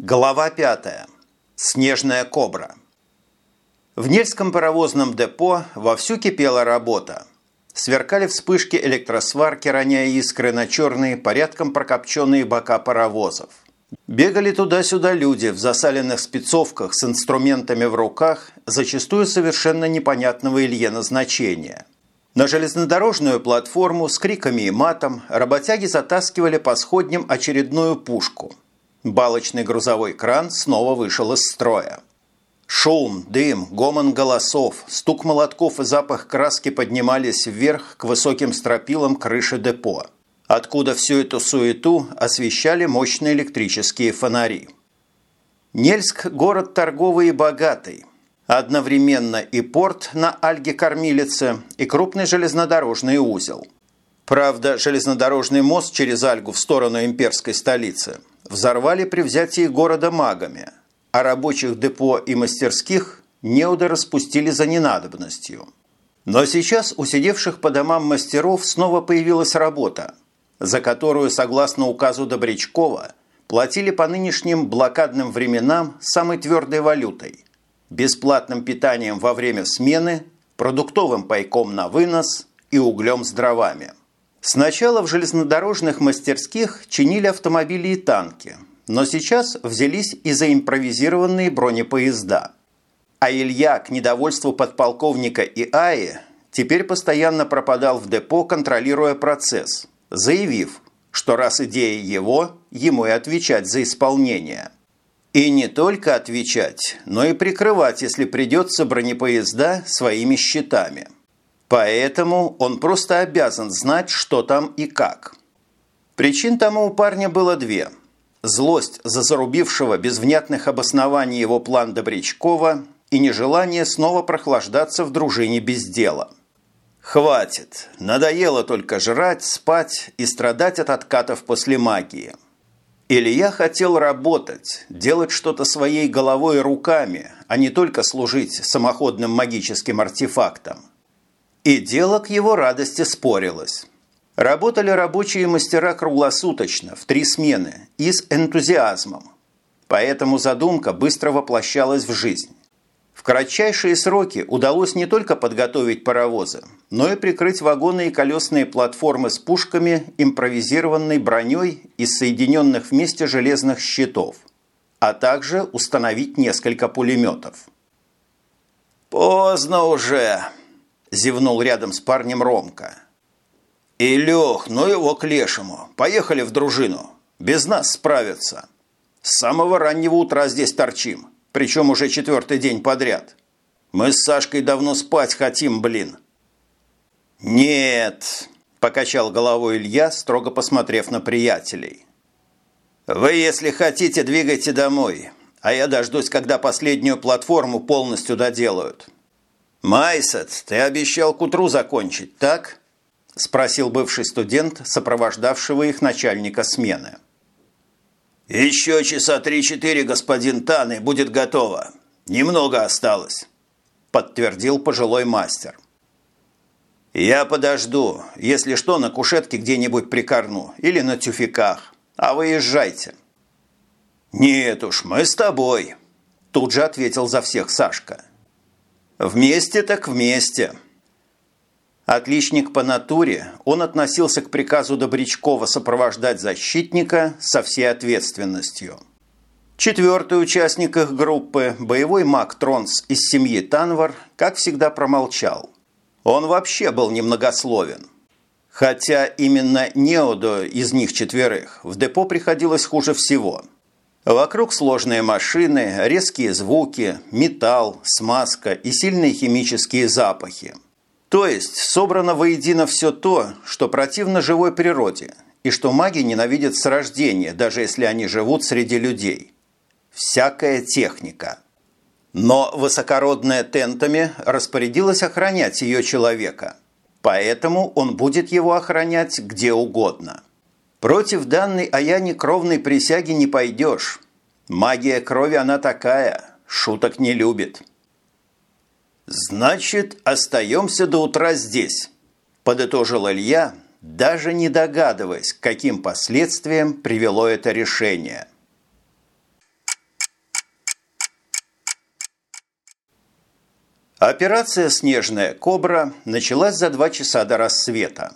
Глава 5. Снежная кобра. В Нельском паровозном депо вовсю кипела работа. Сверкали вспышки электросварки, роняя искры на черные, порядком прокопченные бока паровозов. Бегали туда-сюда люди в засаленных спецовках с инструментами в руках, зачастую совершенно непонятного Илье назначения. На железнодорожную платформу с криками и матом работяги затаскивали по сходням очередную пушку. Балочный грузовой кран снова вышел из строя. Шум, дым, гомон голосов, стук молотков и запах краски поднимались вверх к высоким стропилам крыши депо откуда всю эту суету освещали мощные электрические фонари. Нельск – город торговый и богатый. Одновременно и порт на Альге-Кормилице, и крупный железнодорожный узел. Правда, железнодорожный мост через Альгу в сторону имперской столицы взорвали при взятии города магами, а рабочих депо и мастерских неуды распустили за ненадобностью. Но сейчас у сидевших по домам мастеров снова появилась работа – за которую, согласно указу Добрячкова, платили по нынешним блокадным временам самой твердой валютой – бесплатным питанием во время смены, продуктовым пайком на вынос и углем с дровами. Сначала в железнодорожных мастерских чинили автомобили и танки, но сейчас взялись и за импровизированные бронепоезда. А Илья, к недовольству подполковника ИАИ, теперь постоянно пропадал в депо, контролируя процесс – заявив, что раз идея его, ему и отвечать за исполнение. И не только отвечать, но и прикрывать, если придется бронепоезда своими щитами. Поэтому он просто обязан знать, что там и как. Причин тому у парня было две. Злость за зарубившего без внятных обоснований его план Добрячкова и нежелание снова прохлаждаться в дружине без дела – Хватит. Надоело только жрать, спать и страдать от откатов после магии. Илья хотел работать, делать что-то своей головой и руками, а не только служить самоходным магическим артефактом. И дело к его радости спорилось. Работали рабочие мастера круглосуточно, в три смены, и с энтузиазмом. Поэтому задумка быстро воплощалась в жизнь. В кратчайшие сроки удалось не только подготовить паровозы, но и прикрыть вагоны и колесные платформы с пушками импровизированной броней из соединенных вместе железных щитов, а также установить несколько пулеметов. «Поздно уже!» – зевнул рядом с парнем Ромка. «Илюх, ну его к лешему. Поехали в дружину. Без нас справятся. С самого раннего утра здесь торчим» причем уже четвертый день подряд. Мы с Сашкой давно спать хотим, блин». «Нет», – покачал головой Илья, строго посмотрев на приятелей. «Вы, если хотите, двигайте домой, а я дождусь, когда последнюю платформу полностью доделают». «Майсет, ты обещал к утру закончить, так?» – спросил бывший студент, сопровождавшего их начальника смены. «Еще часа три-четыре, господин Таны, будет готово. Немного осталось», – подтвердил пожилой мастер. «Я подожду. Если что, на кушетке где-нибудь прикорну или на тюфяках. А вы езжайте». «Нет уж, мы с тобой», – тут же ответил за всех Сашка. «Вместе так вместе». Отличник по натуре, он относился к приказу Добрячкова сопровождать защитника со всей ответственностью. Четвертый участник их группы, боевой маг Тронс из семьи Танвар, как всегда промолчал. Он вообще был немногословен. Хотя именно Неодо из них четверых в депо приходилось хуже всего. Вокруг сложные машины, резкие звуки, металл, смазка и сильные химические запахи – то есть собрано воедино все то, что противно живой природе, и что маги ненавидят с рождения, даже если они живут среди людей. Всякая техника. Но высокородная Тентами распорядилась охранять ее человека, поэтому он будет его охранять где угодно. Против данной Аяне кровной присяги не пойдешь. Магия крови она такая, шуток не любит. «Значит, остаемся до утра здесь», – подытожил Илья, даже не догадываясь, каким последствиям привело это решение. Операция «Снежная кобра» началась за два часа до рассвета.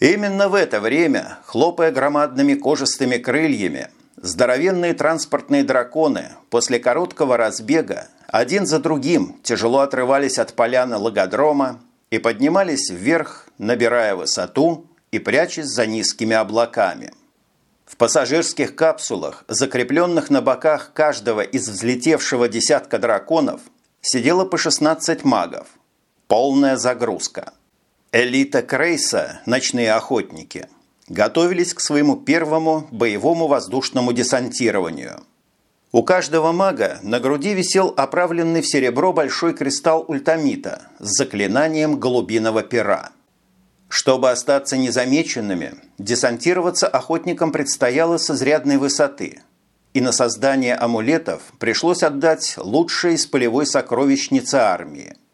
Именно в это время, хлопая громадными кожистыми крыльями, здоровенные транспортные драконы после короткого разбега один за другим тяжело отрывались от поляны логодрома и поднимались вверх, набирая высоту и прячась за низкими облаками. В пассажирских капсулах, закрепленных на боках каждого из взлетевшего десятка драконов, сидело по 16 магов. Полная загрузка. Элита Крейса, ночные охотники, готовились к своему первому боевому воздушному десантированию. У каждого мага на груди висел оправленный в серебро большой кристалл ультамита с заклинанием голубиного пера. Чтобы остаться незамеченными, десантироваться охотникам предстояло с изрядной высоты, и на создание амулетов пришлось отдать лучшие из полевой сокровищницы армии –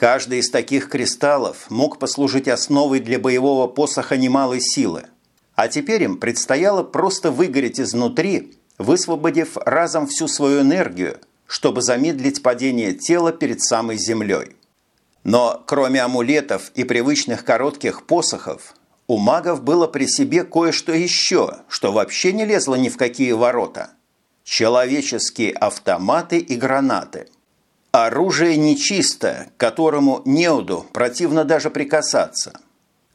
Каждый из таких кристаллов мог послужить основой для боевого посоха немалой силы. А теперь им предстояло просто выгореть изнутри, высвободив разом всю свою энергию, чтобы замедлить падение тела перед самой землей. Но кроме амулетов и привычных коротких посохов, у магов было при себе кое-что еще, что вообще не лезло ни в какие ворота. Человеческие автоматы и гранаты – Оружие нечисто, к которому неуду противно даже прикасаться.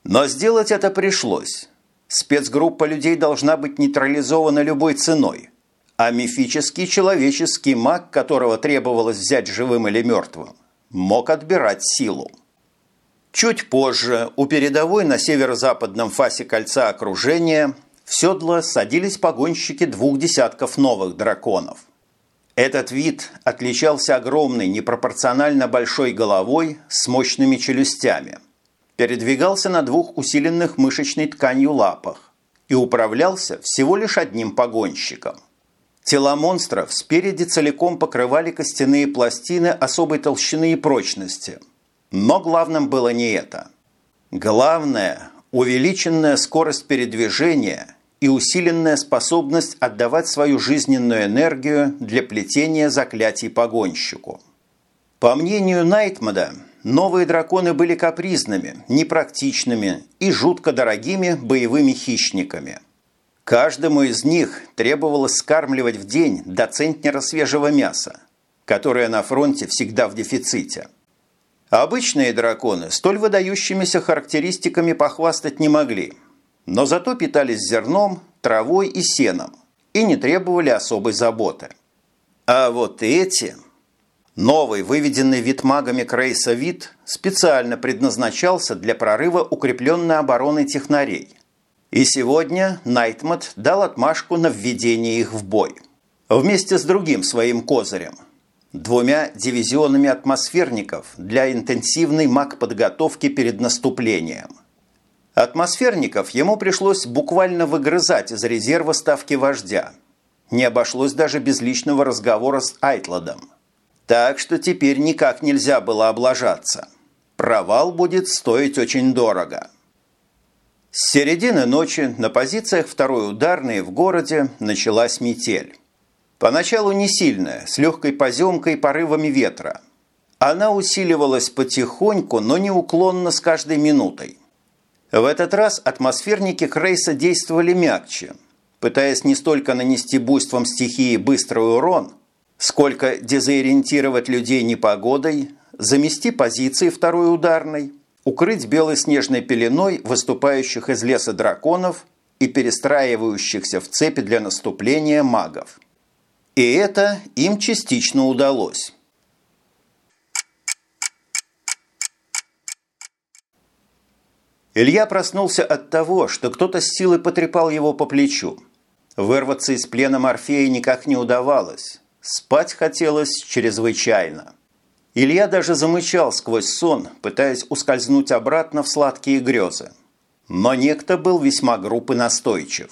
Но сделать это пришлось. Спецгруппа людей должна быть нейтрализована любой ценой, а мифический человеческий маг, которого требовалось взять живым или мертвым, мог отбирать силу. Чуть позже у передовой на северо-западном фасе кольца окружения в седло садились погонщики двух десятков новых драконов – этот вид отличался огромной, непропорционально большой головой с мощными челюстями. Передвигался на двух усиленных мышечной тканью лапах и управлялся всего лишь одним погонщиком. Тела монстров спереди целиком покрывали костяные пластины особой толщины и прочности. Но главным было не это. Главное – увеличенная скорость передвижения и усиленная способность отдавать свою жизненную энергию для плетения заклятий погонщику. По мнению Найтмада, новые драконы были капризными, непрактичными и жутко дорогими боевыми хищниками. Каждому из них требовалось скармливать в день до центнера свежего мяса, которое на фронте всегда в дефиците. Обычные драконы столь выдающимися характеристиками похвастать не могли – но зато питались зерном, травой и сеном и не требовали особой заботы. А вот эти... Новый, выведенный вид магами Крейса вид, специально предназначался для прорыва укрепленной обороны технарей. И сегодня Найтмат дал отмашку на введение их в бой. Вместе с другим своим козырем – двумя дивизионами атмосферников для интенсивной маг-подготовки перед наступлением – Атмосферников ему пришлось буквально выгрызать из резерва ставки вождя. Не обошлось даже без личного разговора с Айтладом. Так что теперь никак нельзя было облажаться. Провал будет стоить очень дорого. С середины ночи на позициях второй ударной в городе началась метель. Поначалу не сильная, с легкой поземкой и порывами ветра. Она усиливалась потихоньку, но неуклонно с каждой минутой. В этот раз атмосферники Крейса действовали мягче, пытаясь не столько нанести буйством стихии быстрый урон, сколько дезориентировать людей непогодой, замести позиции второй ударной, укрыть белой снежной пеленой выступающих из леса драконов и перестраивающихся в цепи для наступления магов. И это им частично удалось. Илья проснулся от того, что кто-то с силой потрепал его по плечу. Вырваться из плена Морфея никак не удавалось. Спать хотелось чрезвычайно. Илья даже замычал сквозь сон, пытаясь ускользнуть обратно в сладкие грезы. Но некто был весьма груб и настойчив.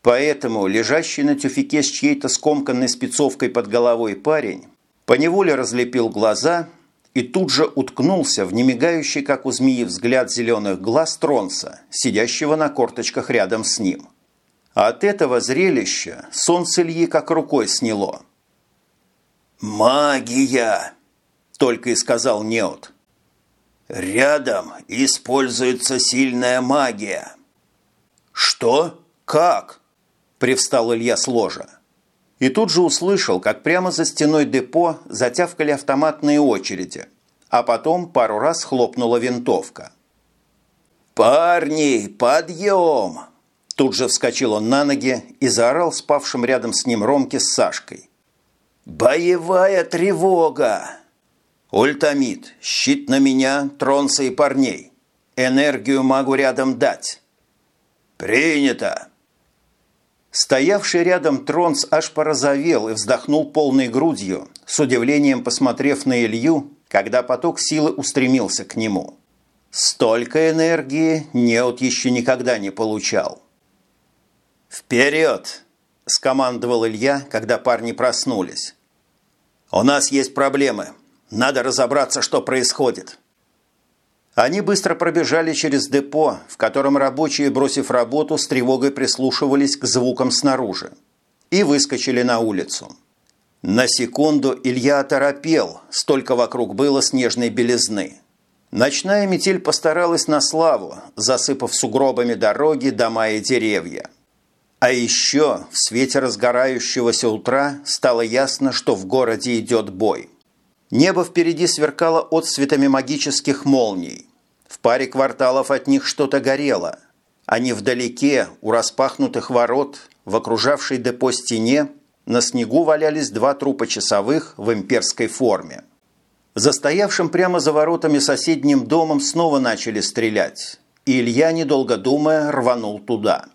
Поэтому лежащий на тюфике с чьей-то скомканной спецовкой под головой парень поневоле разлепил глаза – и тут же уткнулся в немигающий, как у змеи, взгляд зеленых глаз Тронса, сидящего на корточках рядом с ним. от этого зрелища сон с Ильи как рукой сняло. «Магия!» только и сказал Неот. «Рядом используется сильная магия». «Что? Как?» – привстал Илья с ложа. И тут же услышал, как прямо за стеной депо затявкали автоматные очереди, а потом пару раз хлопнула винтовка. «Парни, подъем!» Тут же вскочил он на ноги и заорал спавшим рядом с ним Ромке с Сашкой. «Боевая тревога!» «Ультамид, щит на меня, тронца и парней. Энергию могу рядом дать». «Принято!» Стоявший рядом Тронс аж порозовел и вздохнул полной грудью, с удивлением посмотрев на Илью, когда поток силы устремился к нему. Столько энергии Неот еще никогда не получал. «Вперед!» – скомандовал Илья, когда парни проснулись. «У нас есть проблемы. Надо разобраться, что происходит». Они быстро пробежали через депо, в котором рабочие, бросив работу, с тревогой прислушивались к звукам снаружи, и выскочили на улицу. На секунду Илья оторопел, столько вокруг было снежной белизны. Ночная метель постаралась на славу, засыпав сугробами дороги, дома и деревья. А еще в свете разгорающегося утра стало ясно, что в городе идет бой. Небо впереди сверкало отсветами магических молний. В паре кварталов от них что-то горело. А невдалеке, у распахнутых ворот, в окружавшей депо стене, на снегу валялись два трупа часовых в имперской форме. Застоявшим прямо за воротами соседним домом снова начали стрелять, и Илья, недолго думая, рванул туда –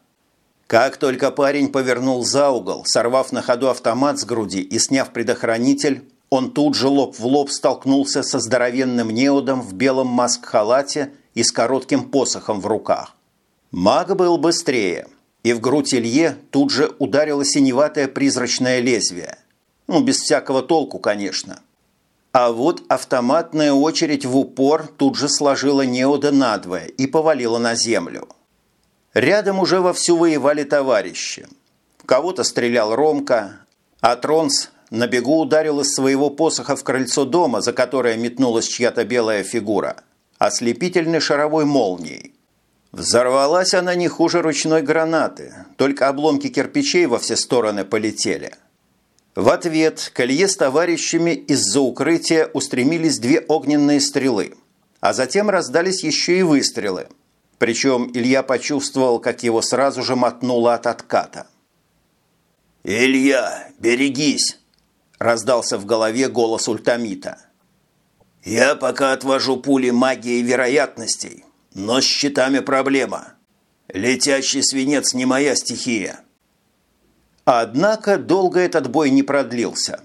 как только парень повернул за угол, сорвав на ходу автомат с груди и сняв предохранитель, он тут же лоб в лоб столкнулся со здоровенным неудом в белом маск-халате и с коротким посохом в руках. Маг был быстрее, и в грудь Илье тут же ударило синеватое призрачное лезвие. Ну, без всякого толку, конечно. А вот автоматная очередь в упор тут же сложила неуда надвое и повалила на землю. Рядом уже вовсю воевали товарищи. кого-то стрелял Ромка, а Тронс на бегу ударил из своего посоха в крыльцо дома, за которое метнулась чья-то белая фигура, ослепительной шаровой молнией. Взорвалась она не хуже ручной гранаты, только обломки кирпичей во все стороны полетели. В ответ к Илье с товарищами из-за укрытия устремились две огненные стрелы, а затем раздались еще и выстрелы – причем Илья почувствовал, как его сразу же мотнуло от отката. «Илья, берегись!» – раздался в голове голос ультамита. «Я пока отвожу пули магии вероятностей, но с щитами проблема. Летящий свинец не моя стихия». Однако долго этот бой не продлился.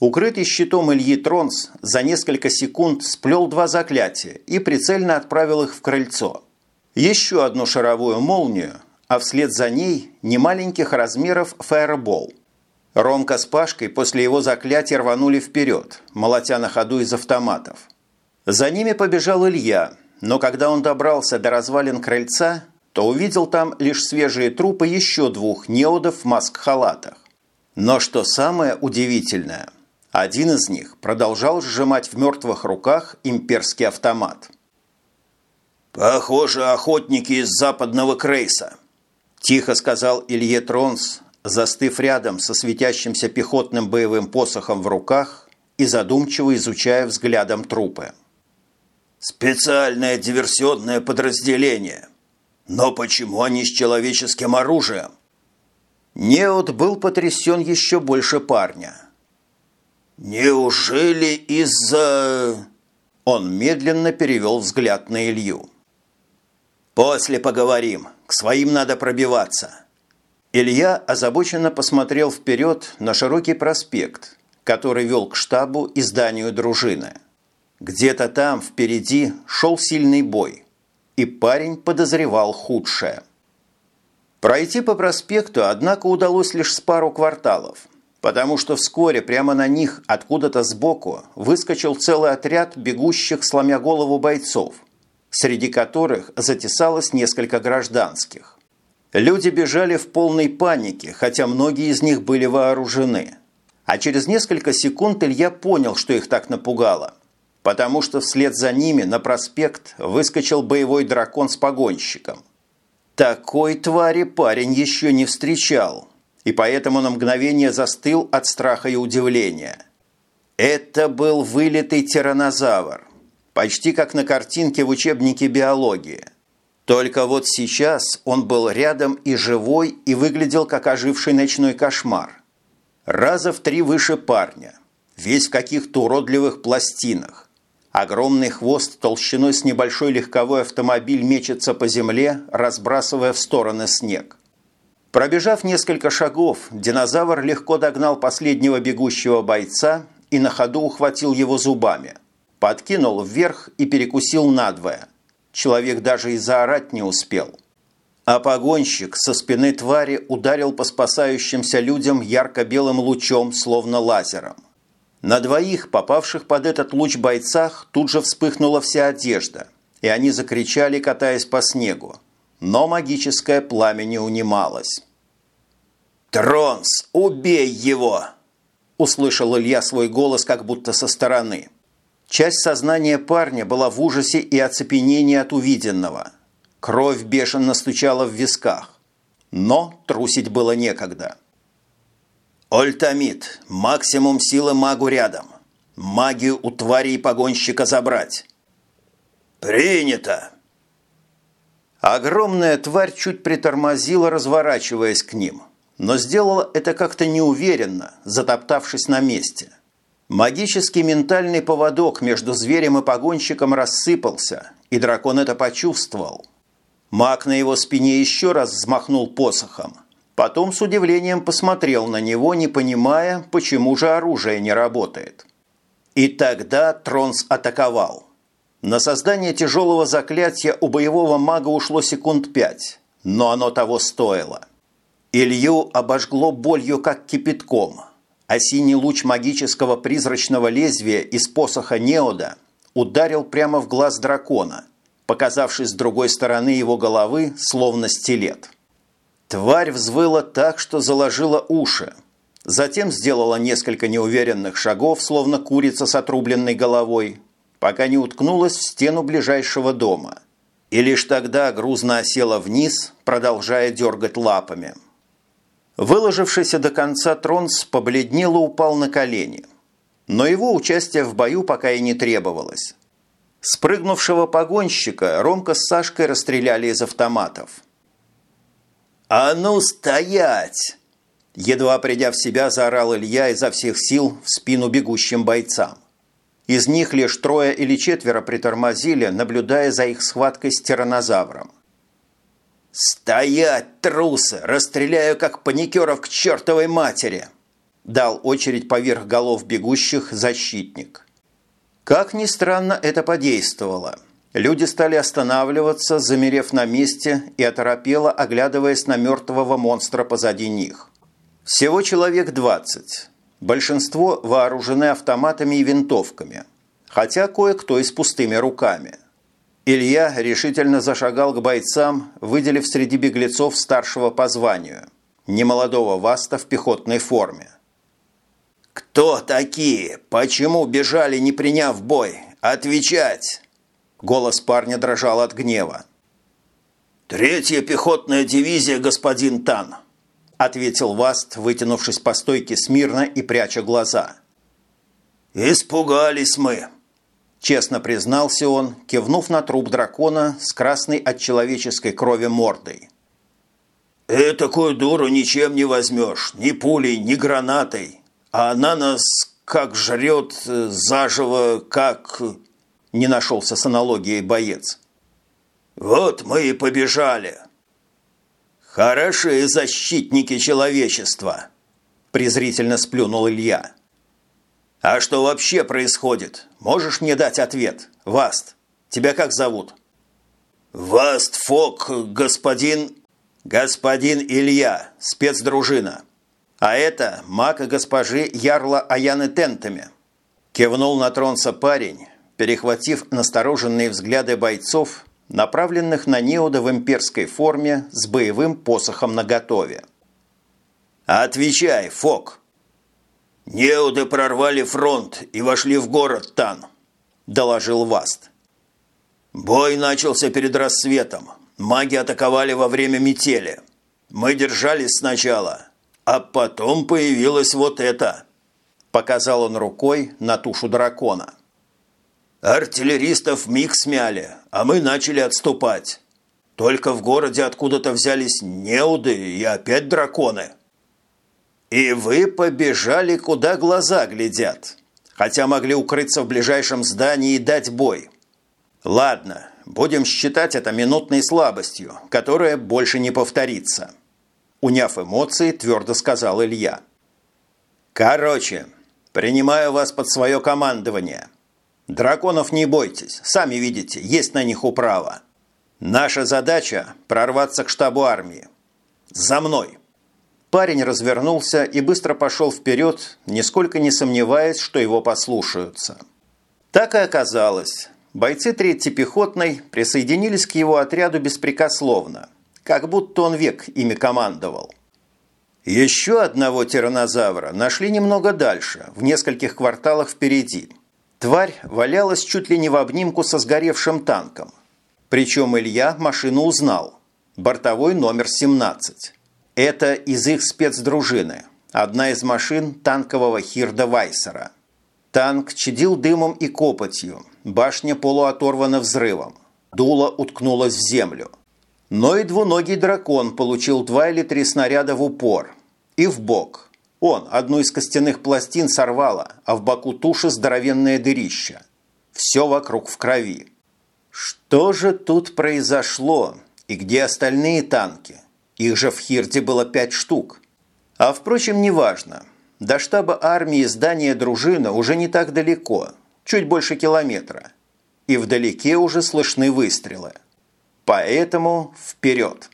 Укрытый щитом Ильи Тронс за несколько секунд сплел два заклятия и прицельно отправил их в крыльцо – еще одну шаровую молнию, а вслед за ней немаленьких размеров фаербол. Ромка с Пашкой после его заклятия рванули вперед, молотя на ходу из автоматов. За ними побежал Илья, но когда он добрался до развалин крыльца, то увидел там лишь свежие трупы еще двух неодов в маск-халатах. Но что самое удивительное, один из них продолжал сжимать в мертвых руках имперский автомат – «Похоже, охотники из западного Крейса», – тихо сказал Илье Тронс, застыв рядом со светящимся пехотным боевым посохом в руках и задумчиво изучая взглядом трупы. «Специальное диверсионное подразделение. Но почему они с человеческим оружием?» Неот был потрясен еще больше парня. «Неужели из-за...» Он медленно перевел взгляд на Илью. «После поговорим. К своим надо пробиваться». Илья озабоченно посмотрел вперед на широкий проспект, который вел к штабу и зданию дружины. Где-то там впереди шел сильный бой, и парень подозревал худшее. Пройти по проспекту, однако, удалось лишь с пару кварталов, потому что вскоре прямо на них откуда-то сбоку выскочил целый отряд бегущих, сломя голову бойцов – среди которых затесалось несколько гражданских. Люди бежали в полной панике, хотя многие из них были вооружены. А через несколько секунд Илья понял, что их так напугало. потому что вслед за ними на проспект выскочил боевой дракон с погонщиком. Такой твари парень еще не встречал, и поэтому на мгновение застыл от страха и удивления. Это был вылитый тиранозавр, почти как на картинке в учебнике биологии. Только вот сейчас он был рядом и живой, и выглядел как оживший ночной кошмар. Раза в три выше парня, весь в каких-то уродливых пластинах. Огромный хвост толщиной с небольшой легковой автомобиль мечется по земле, разбрасывая в стороны снег. Пробежав несколько шагов, динозавр легко догнал последнего бегущего бойца и на ходу ухватил его зубами. Подкинул вверх и перекусил надвое. Человек даже и заорать не успел. А погонщик со спины твари ударил по спасающимся людям ярко-белым лучом, словно лазером. На двоих, попавших под этот луч бойцах, тут же вспыхнула вся одежда, и они закричали, катаясь по снегу. Но магическое пламя не унималось. «Тронс, убей его!» Услышал Илья свой голос как будто со стороны. Часть сознания парня была в ужасе и оцепенении от увиденного. Кровь бешено стучала в висках. Но трусить было некогда. «Ольтамид, максимум силы магу рядом. Магию у твари и погонщика забрать». «Принято!» Огромная тварь чуть притормозила, разворачиваясь к ним, но сделала это как-то неуверенно, затоптавшись на месте. Магический ментальный поводок между зверем и погонщиком рассыпался, и дракон это почувствовал. Маг на его спине еще раз взмахнул посохом, Потом с удивлением посмотрел на него, не понимая, почему же оружие не работает. И тогда Тронс атаковал. На создание тяжелого заклятия у боевого мага ушло секунд пять, но оно того стоило. Илью обожгло болью, как кипятком, а синий луч магического призрачного лезвия из посоха Неода ударил прямо в глаз дракона, показавшись с другой стороны его головы, словно стилет. Тварь взвыла так, что заложила уши. Затем сделала несколько неуверенных шагов, словно курица с отрубленной головой, пока не уткнулась в стену ближайшего дома. И лишь тогда грузно осела вниз, продолжая дергать лапами. Выложившийся до конца Тронс побледнел и упал на колени. Но его участие в бою пока и не требовалось. Спрыгнувшего погонщика Ромка с Сашкой расстреляли из автоматов – «А ну стоять!» Едва придя в себя, заорал Илья изо всех сил в спину бегущим бойцам. Из них лишь трое или четверо притормозили, наблюдая за их схваткой с тиранозавром. «Стоять, трусы! Расстреляю, как паникеров к чертовой матери!» Дал очередь поверх голов бегущих защитник. Как ни странно, это подействовало – Люди стали останавливаться, замерев на месте и оторопело оглядываясь на мертвого монстра позади них. Всего человек 20. Большинство вооружены автоматами и винтовками, хотя кое-кто и с пустыми руками. Илья решительно зашагал к бойцам, выделив среди беглецов старшего по званию, немолодого Васта в пехотной форме. «Кто такие? Почему бежали, не приняв бой? Отвечать!» Голос парня дрожал от гнева. «Третья пехотная дивизия, господин Тан», – ответил Васт, вытянувшись по стойке смирно и пряча глаза. «Испугались мы», – честно признался он, кивнув на труп дракона с красной от человеческой крови мордой. «Этакую дуру ничем не возьмешь, ни пулей, ни гранатой, а она нас как жрет э, заживо, как...» не нашелся с аналогией боец. «Вот мы и побежали!» «Хорошие защитники человечества!» презрительно сплюнул Илья. «А что вообще происходит? Можешь мне дать ответ? Васт, тебя как зовут?» «Васт Фок, господин...» «Господин Илья, спецдружина. А это маг госпожи Ярла Аяны Тентами». Кивнул на тронца парень, перехватив настороженные взгляды бойцов, направленных на Неода в имперской форме с боевым посохом наготове. «Отвечай, Фок!» «Неуды прорвали фронт и вошли в город Тан. – доложил Васт. «Бой начался перед рассветом. Маги атаковали во время метели. Мы держались сначала, а потом появилось вот это». Показал он рукой на тушу дракона. Артиллеристов миг смяли, а мы начали отступать. Только в городе откуда-то взялись неуды и опять драконы. И вы побежали, куда глаза глядят, хотя могли укрыться в ближайшем здании и дать бой. Ладно, будем считать это минутной слабостью, которая больше не повторится. Уняв эмоции, твердо сказал Илья. Короче, принимаю вас под свое командование – Драконов не бойтесь, сами видите, есть на них управа. Наша задача – прорваться к штабу армии. За мной!» Парень развернулся и быстро пошел вперед, нисколько не сомневаясь, что его послушаются. Так и оказалось. Бойцы третьей пехотной присоединились к его отряду беспрекословно, как будто он век ими командовал. Еще одного тиранозавра нашли немного дальше, в нескольких кварталах впереди – Тварь валялась чуть ли не в обнимку со сгоревшим танком. Причем Илья машину узнал. Бортовой номер 17. Это из их спецдружины. Одна из машин танкового Хирда Вайсера. Танк чадил дымом и копотью. Башня полуоторвана взрывом. Дуло уткнулось в землю. Но и двуногий дракон получил два или три снаряда в упор. И в бок. Он одну из костяных пластин сорвало, а в боку туши здоровенное дырище. Все вокруг в крови. Что же тут произошло? И где остальные танки? Их же в Хирде было пять штук. А впрочем, неважно. До штаба армии здание дружины уже не так далеко, чуть больше километра. И вдалеке уже слышны выстрелы. Поэтому вперед.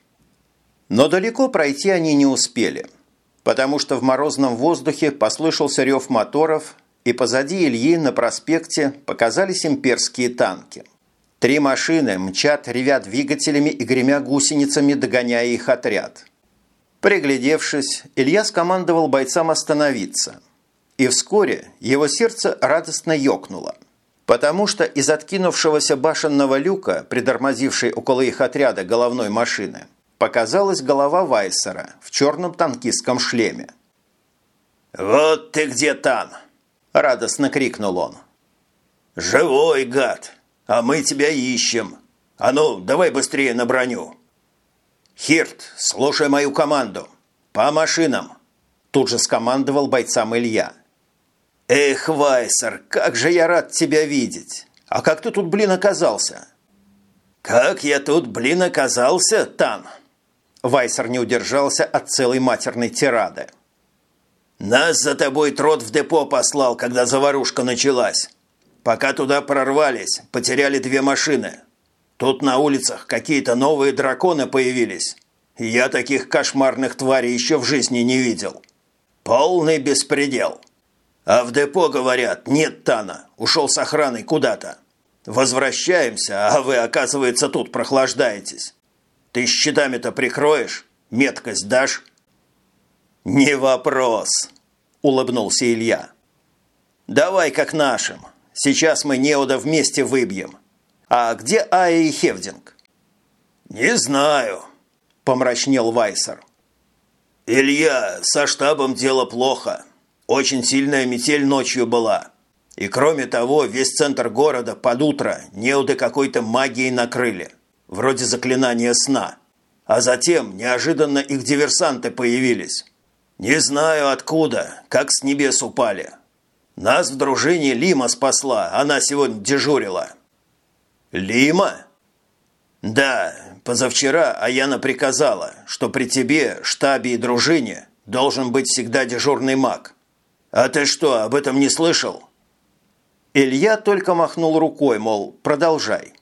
Но далеко пройти они не успели – потому что в морозном воздухе послышался рев моторов, и позади Ильи на проспекте показались имперские танки. Три машины мчат, ревя двигателями и гремя гусеницами, догоняя их отряд. Приглядевшись, Илья скомандовал бойцам остановиться. И вскоре его сердце радостно ёкнуло, потому что из откинувшегося башенного люка, притормозившей около их отряда головной машины, показалась голова Вайсера в черном танкистском шлеме. «Вот ты где, Тан!» – радостно крикнул он. «Живой, гад! А мы тебя ищем! А ну, давай быстрее на броню!» «Хирт, слушай мою команду! По машинам!» Тут же скомандовал бойцам Илья. «Эх, Вайсер, как же я рад тебя видеть! А как ты тут, блин, оказался?» «Как я тут, блин, оказался, Тан?» Вайсер не удержался от целой матерной тирады. «Нас за тобой трот в депо послал, когда заварушка началась. Пока туда прорвались, потеряли две машины. Тут на улицах какие-то новые драконы появились. Я таких кошмарных тварей еще в жизни не видел. Полный беспредел. А в депо говорят, нет Тана, ушел с охраной куда-то. Возвращаемся, а вы, оказывается, тут прохлаждаетесь. Ты щитами-то прикроешь? Меткость дашь?» «Не вопрос», – улыбнулся Илья. «Давай как нашим. Сейчас мы Неуда вместе выбьем. А где Ая и Хевдинг?» «Не знаю», – помрачнел Вайсер. «Илья, со штабом дело плохо. Очень сильная метель ночью была. И кроме того, весь центр города под утро неуды какой-то магией накрыли вроде заклинания сна. А затем неожиданно их диверсанты появились. Не знаю откуда, как с небес упали. Нас в дружине Лима спасла, она сегодня дежурила. Лима? Да, позавчера Аяна приказала, что при тебе, штабе и дружине должен быть всегда дежурный маг. А ты что, об этом не слышал? Илья только махнул рукой, мол, продолжай.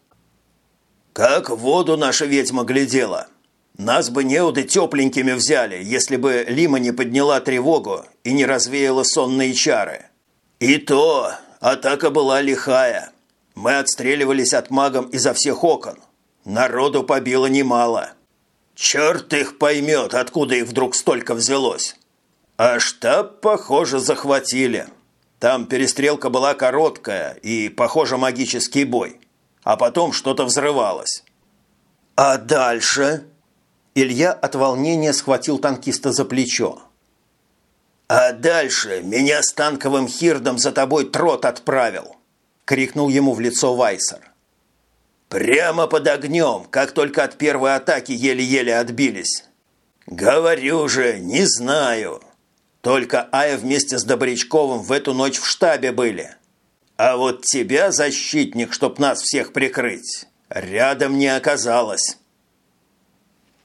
Как в воду наша ведьма глядела. Нас бы неуды тепленькими взяли, если бы Лима не подняла тревогу и не развеяла сонные чары. И то атака была лихая. Мы отстреливались от магом изо всех окон. Народу побило немало. Черт их поймет, откуда их вдруг столько взялось. А штаб, похоже, захватили. Там перестрелка была короткая и, похоже, магический бой. А потом что-то взрывалось. А дальше? Илья от волнения схватил танкиста за плечо. «А дальше меня с танковым хирдом за тобой трот отправил!» – крикнул ему в лицо Вайсер. «Прямо под огнем, как только от первой атаки еле-еле отбились. Говорю же, не знаю. Только Ая вместе с Добрячковым в эту ночь в штабе были. А вот тебя, защитник, чтоб нас всех прикрыть, рядом не оказалось».